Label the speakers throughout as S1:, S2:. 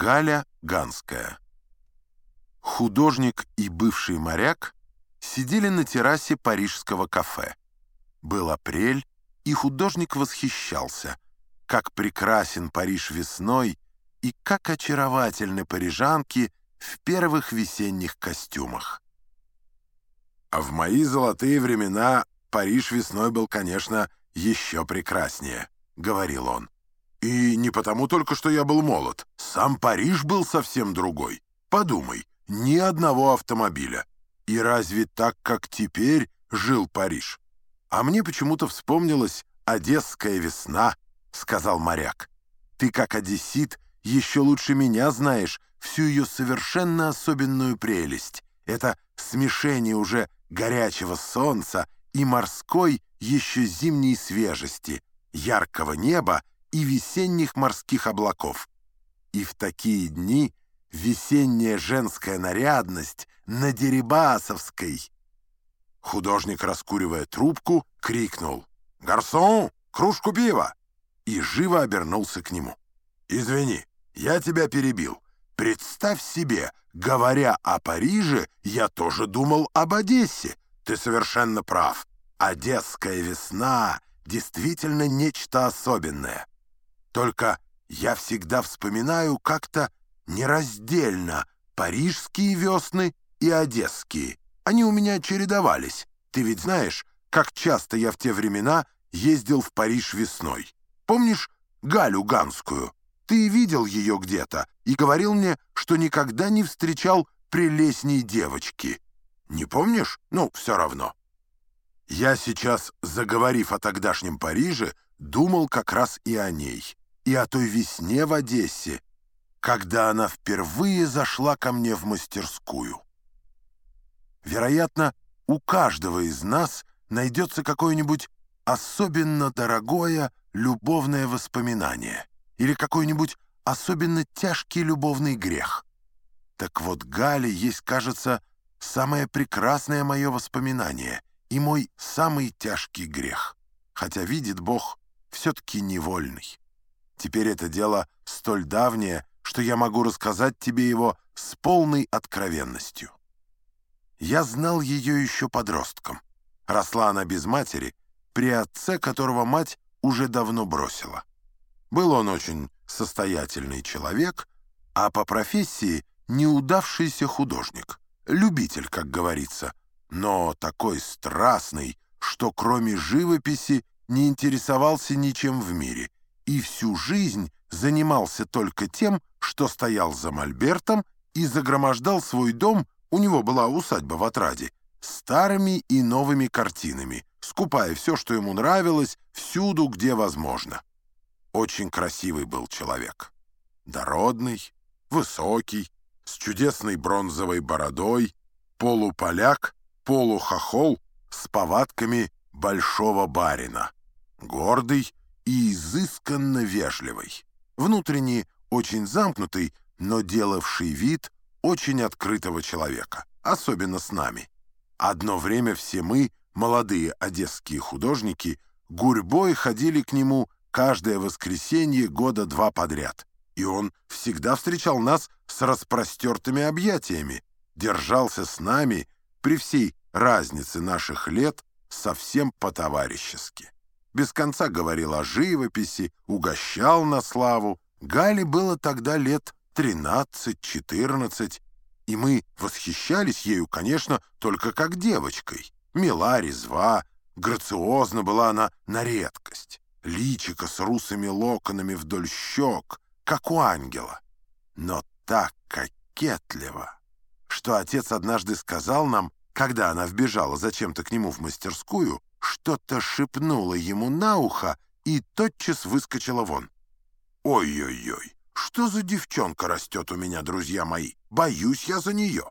S1: Галя Ганская. Художник и бывший моряк сидели на террасе парижского кафе. Был апрель, и художник восхищался, как прекрасен Париж весной и как очаровательны парижанки в первых весенних костюмах. А в мои золотые времена Париж весной был, конечно, еще прекраснее, — говорил он. И не потому только, что я был молод. Сам Париж был совсем другой. Подумай, ни одного автомобиля. И разве так, как теперь, жил Париж? А мне почему-то вспомнилась «Одесская весна», — сказал моряк. Ты, как одессит, еще лучше меня знаешь всю ее совершенно особенную прелесть. Это смешение уже горячего солнца и морской еще зимней свежести, яркого неба и весенних морских облаков. И в такие дни весенняя женская нарядность на Дерибасовской. Художник, раскуривая трубку, крикнул «Гарсон, кружку пива!» и живо обернулся к нему. «Извини, я тебя перебил. Представь себе, говоря о Париже, я тоже думал об Одессе. Ты совершенно прав. Одесская весна действительно нечто особенное. Только я всегда вспоминаю как-то нераздельно парижские весны и одесские. Они у меня чередовались. Ты ведь знаешь, как часто я в те времена ездил в Париж весной. Помнишь Галю Ганскую? Ты видел ее где-то и говорил мне, что никогда не встречал прелестней девочки. Не помнишь? Ну, все равно. Я сейчас, заговорив о тогдашнем Париже, думал как раз и о ней и о той весне в Одессе, когда она впервые зашла ко мне в мастерскую. Вероятно, у каждого из нас найдется какое-нибудь особенно дорогое любовное воспоминание или какой-нибудь особенно тяжкий любовный грех. Так вот, Гале есть, кажется, самое прекрасное мое воспоминание и мой самый тяжкий грех, хотя, видит Бог, все-таки невольный. Теперь это дело столь давнее, что я могу рассказать тебе его с полной откровенностью. Я знал ее еще подростком. Росла она без матери, при отце, которого мать уже давно бросила. Был он очень состоятельный человек, а по профессии неудавшийся художник, любитель, как говорится, но такой страстный, что кроме живописи не интересовался ничем в мире — и всю жизнь занимался только тем, что стоял за мольбертом и загромождал свой дом, у него была усадьба в Отраде, старыми и новыми картинами, скупая все, что ему нравилось, всюду, где возможно. Очень красивый был человек. Дородный, высокий, с чудесной бронзовой бородой, полуполяк, полухохол с повадками большого барина. Гордый, и изысканно вежливый. Внутренне очень замкнутый, но делавший вид очень открытого человека, особенно с нами. Одно время все мы, молодые одесские художники, гурьбой ходили к нему каждое воскресенье года два подряд, и он всегда встречал нас с распростертыми объятиями, держался с нами при всей разнице наших лет совсем по-товарищески без конца говорил о живописи, угощал на славу. Гале было тогда лет 13-14, и мы восхищались ею, конечно, только как девочкой. Мила, резва, грациозна была она на редкость. Личико с русыми локонами вдоль щек, как у ангела. Но так кокетливо, что отец однажды сказал нам, когда она вбежала зачем-то к нему в мастерскую, что-то шепнула ему на ухо и тотчас выскочила вон. «Ой-ой-ой, что за девчонка растет у меня, друзья мои? Боюсь я за нее».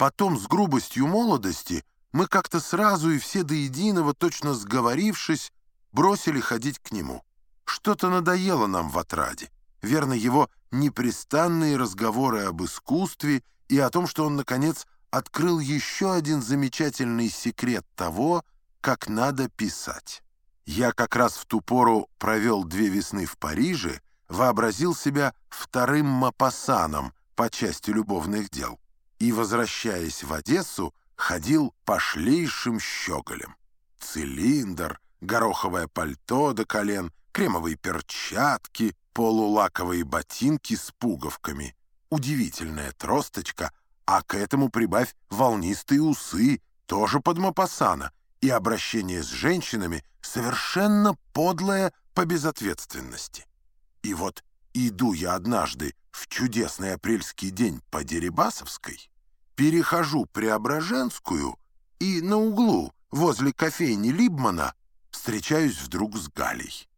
S1: Потом с грубостью молодости мы как-то сразу и все до единого, точно сговорившись, бросили ходить к нему. Что-то надоело нам в отраде. Верно, его непрестанные разговоры об искусстве и о том, что он, наконец, открыл еще один замечательный секрет того, как надо писать. Я как раз в ту пору провел две весны в Париже, вообразил себя вторым Мапассаном по части любовных дел и, возвращаясь в Одессу, ходил пошлейшим щеголем. Цилиндр, гороховое пальто до колен, кремовые перчатки, полулаковые ботинки с пуговками, удивительная тросточка, а к этому прибавь волнистые усы, тоже под Мапассана, и обращение с женщинами совершенно подлое по безответственности. И вот иду я однажды в чудесный апрельский день по Дерибасовской, перехожу Преображенскую и на углу возле кофейни Либмана встречаюсь вдруг с Галей.